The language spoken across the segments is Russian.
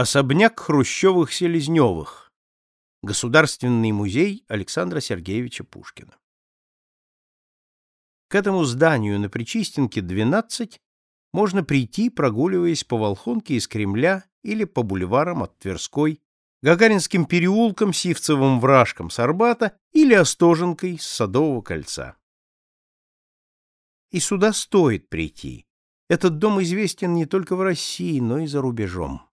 Особняк Хрущевых-Селезневых. Государственный музей Александра Сергеевича Пушкина. К этому зданию на Причистенке 12 можно прийти, прогуливаясь по Волхонке из Кремля или по бульварам от Тверской, Гагаринским переулком, Сивцевым вражком с Арбата или Остоженкой с Садового кольца. И сюда стоит прийти. Этот дом известен не только в России, но и за рубежом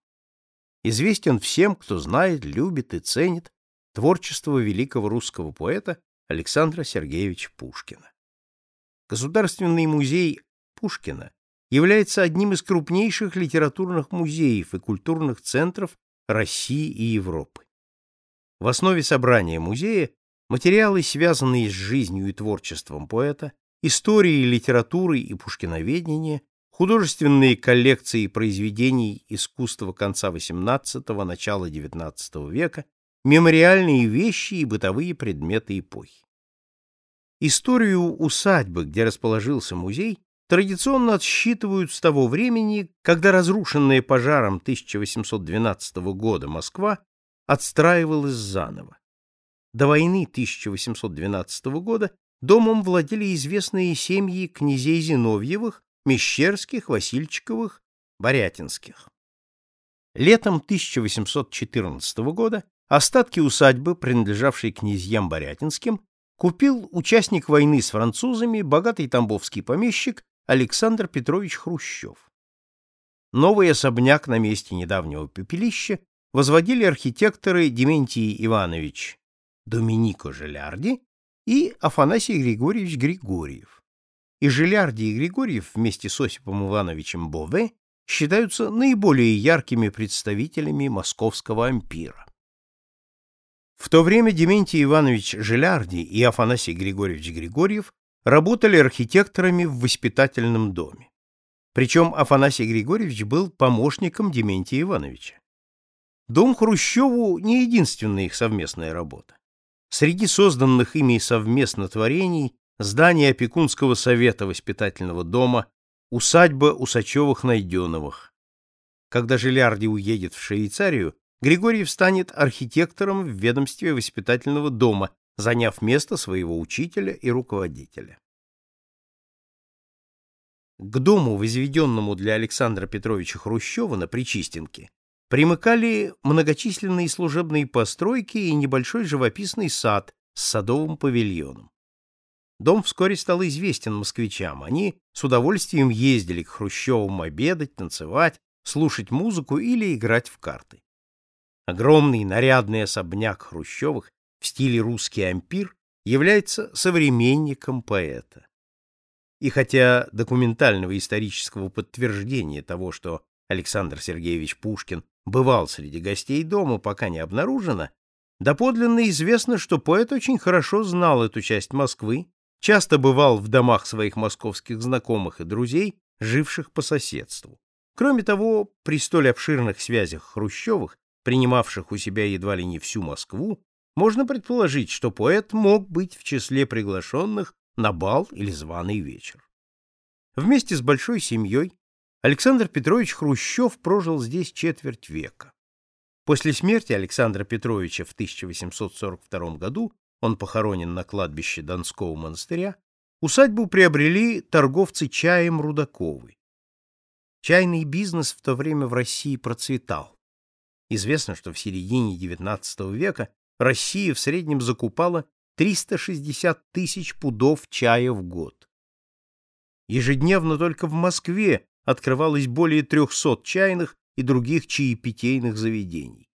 известен всем, кто знает, любит и ценит творчество великого русского поэта Александра Сергеевича Пушкина. Государственный музей Пушкина является одним из крупнейших литературных музеев и культурных центров России и Европы. В основе собрания музея материалы, связанные с жизнью и творчеством поэта, историей литературы и пушкиноведения, Художественные коллекции произведений искусства конца XVIII – начала XIX века, мемориальные вещи и бытовые предметы эпохи. Историю усадьбы, где расположился музей, традиционно отсчитывают с того времени, когда разрушенная пожаром 1812 года Москва отстраивалась заново. До войны 1812 года домом владели известные семьи князей Зиновьевых Мещерских, Васильчиковых, Борятинских. Летом 1814 года остатки усадьбы, принадлежавшей князьям Борятинским, купил участник войны с французами богатый тамбовский помещик Александр Петрович Хрущев. Новый особняк на месте недавнего пепелища возводили архитекторы Дементий Иванович Доминико Желярди и Афанасий Григорьевич Григорьев и Жилярди и Григорьев вместе с Осипом Ивановичем Бове считаются наиболее яркими представителями московского ампира. В то время Дементий Иванович Жилярди и Афанасий Григорьевич Григорьев работали архитекторами в воспитательном доме. Причем Афанасий Григорьевич был помощником Дементия Ивановича. Дом Хрущеву не единственная их совместная работа. Среди созданных ими совместно творений здание опекунского совета воспитательного дома, усадьба Усачевых-Найденовых. Когда Жилярди уедет в Швейцарию, Григорьев станет архитектором в ведомстве воспитательного дома, заняв место своего учителя и руководителя. К дому, возведенному для Александра Петровича Хрущева на Причистенке, примыкали многочисленные служебные постройки и небольшой живописный сад с садовым павильоном. Дом вскоре стал известен москвичам. Они с удовольствием ездили к Хрущевым обедать, танцевать, слушать музыку или играть в карты. Огромный нарядный особняк Хрущевых в стиле русский ампир является современником поэта. И хотя документального исторического подтверждения того, что Александр Сергеевич Пушкин бывал среди гостей дома, пока не обнаружено, доподлинно известно, что поэт очень хорошо знал эту часть Москвы часто бывал в домах своих московских знакомых и друзей, живших по соседству. Кроме того, при столь обширных связях Хрущевых, принимавших у себя едва ли не всю Москву, можно предположить, что поэт мог быть в числе приглашенных на бал или званый вечер. Вместе с большой семьей Александр Петрович Хрущев прожил здесь четверть века. После смерти Александра Петровича в 1842 году он похоронен на кладбище Донского монастыря, усадьбу приобрели торговцы чаем Рудаковы. Чайный бизнес в то время в России процветал. Известно, что в середине XIX века Россия в среднем закупала 360 тысяч пудов чая в год. Ежедневно только в Москве открывалось более 300 чайных и других чаепитейных заведений.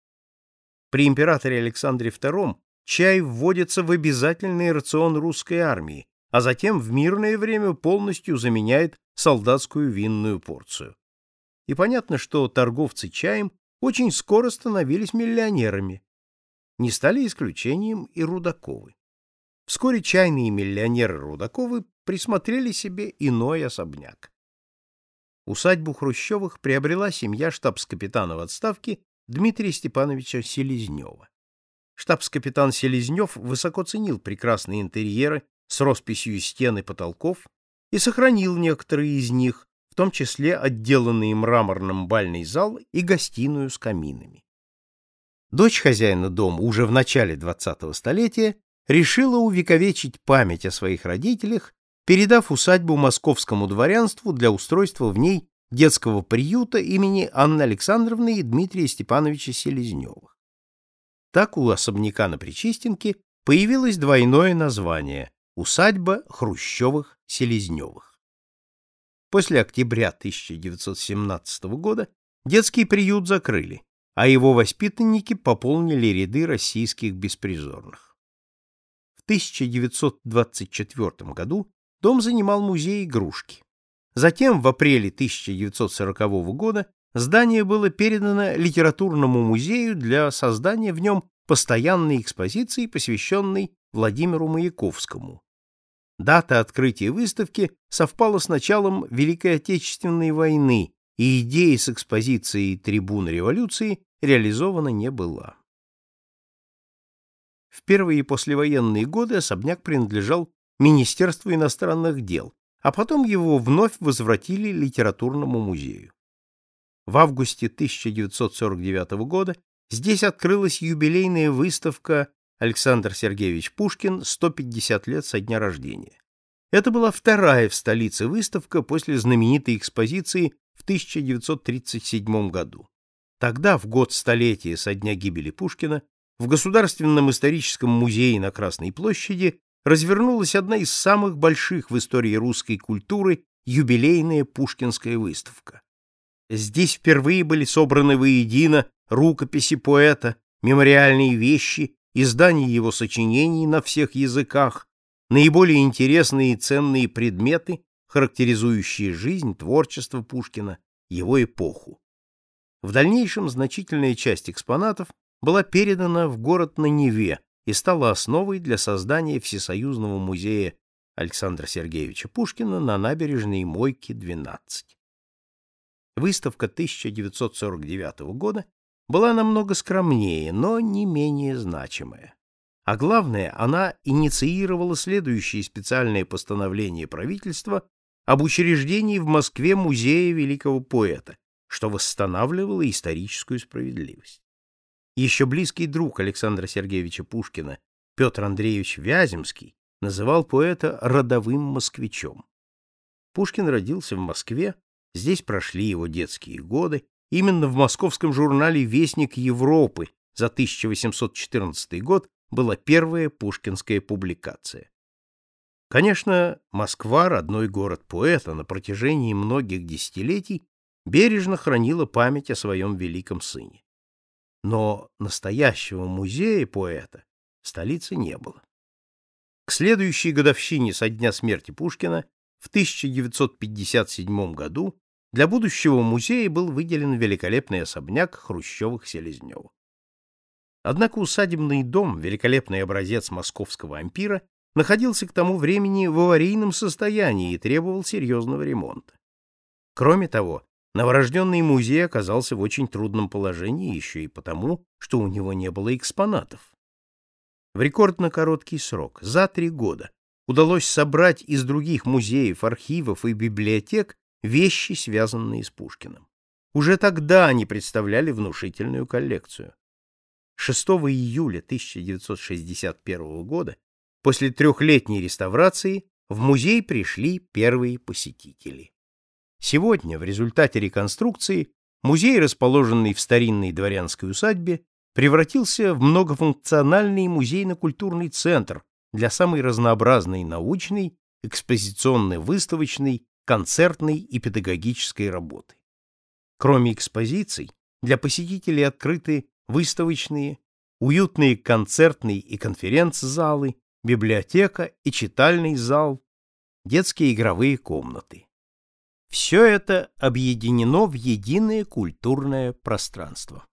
При императоре Александре II чай вводится в обязательный рацион русской армии, а затем в мирное время полностью заменяет солдатскую винную порцию. И понятно, что торговцы чаем очень скоро становились миллионерами. Не стали исключением и Рудаковы. Вскоре чайные миллионеры Рудаковы присмотрели себе иной особняк. Усадьбу Хрущевых приобрела семья штабс-капитана в отставке Дмитрия Степановича Селезнева штабс-капитан Селезнев высоко ценил прекрасные интерьеры с росписью стен и потолков и сохранил некоторые из них в том числе отделанные мраморным бальный зал и гостиную с каминами. Дочь хозяина дома уже в начале 20-го столетия решила увековечить память о своих родителях, передав усадьбу московскому дворянству для устройства в ней детского приюта имени Анны Александровны и Дмитрия Степановича Селезневых. Так у особняка на Причистенке появилось двойное название – усадьба Хрущевых-Селезневых. После октября 1917 года детский приют закрыли, а его воспитанники пополнили ряды российских беспризорных. В 1924 году дом занимал музей игрушки. Затем, в апреле 1940 года, здание было передано литературному музею для создания в нем постоянной экспозиции, посвященной Владимиру Маяковскому. Дата открытия выставки совпала с началом Великой Отечественной войны, и идея с экспозицией трибун революции реализована не была. В первые послевоенные годы особняк принадлежал Министерству иностранных дел, а потом его вновь возвратили литературному музею. В августе 1949 года здесь открылась юбилейная выставка Александр Сергеевич Пушкин 150 лет со дня рождения. Это была вторая в столице выставка после знаменитой экспозиции в 1937 году. Тогда, в год столетия со дня гибели Пушкина, в Государственном историческом музее на Красной площади развернулась одна из самых больших в истории русской культуры юбилейная пушкинская выставка. Здесь впервые были собраны воедино рукописи поэта, мемориальные вещи, издания его сочинений на всех языках, наиболее интересные и ценные предметы, характеризующие жизнь, творчество Пушкина, его эпоху. В дальнейшем значительная часть экспонатов была передана в город на Неве, и стала основой для создания Всесоюзного музея Александра Сергеевича Пушкина на набережной Мойки, 12. Выставка 1949 года была намного скромнее, но не менее значимая. А главное, она инициировала следующее специальное постановление правительства об учреждении в Москве музея великого поэта, что восстанавливало историческую справедливость. Еще близкий друг Александра Сергеевича Пушкина, Петр Андреевич Вяземский, называл поэта родовым москвичом. Пушкин родился в Москве, здесь прошли его детские годы, именно в московском журнале «Вестник Европы» за 1814 год была первая пушкинская публикация. Конечно, Москва, родной город поэта, на протяжении многих десятилетий бережно хранила память о своем великом сыне но настоящего музея поэта в столице не было. К следующей годовщине со дня смерти Пушкина в 1957 году для будущего музея был выделен великолепный особняк Хрущевых-Селезневых. Однако усадебный дом, великолепный образец московского ампира, находился к тому времени в аварийном состоянии и требовал серьезного ремонта. Кроме того, Новорожденный музей оказался в очень трудном положении еще и потому, что у него не было экспонатов. В рекордно короткий срок, за три года, удалось собрать из других музеев, архивов и библиотек вещи, связанные с Пушкиным. Уже тогда они представляли внушительную коллекцию. 6 июля 1961 года, после трехлетней реставрации, в музей пришли первые посетители. Сегодня, в результате реконструкции, музей, расположенный в старинной дворянской усадьбе, превратился в многофункциональный музейно-культурный центр для самой разнообразной научной, экспозиционной, выставочной, концертной и педагогической работы. Кроме экспозиций, для посетителей открыты выставочные, уютные концертные и конференц-залы, библиотека и читальный зал, детские игровые комнаты. Все это объединено в единое культурное пространство.